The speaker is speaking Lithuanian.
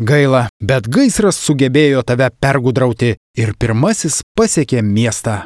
Gaila, bet gaisras sugebėjo tave pergudrauti ir pirmasis pasiekė miestą.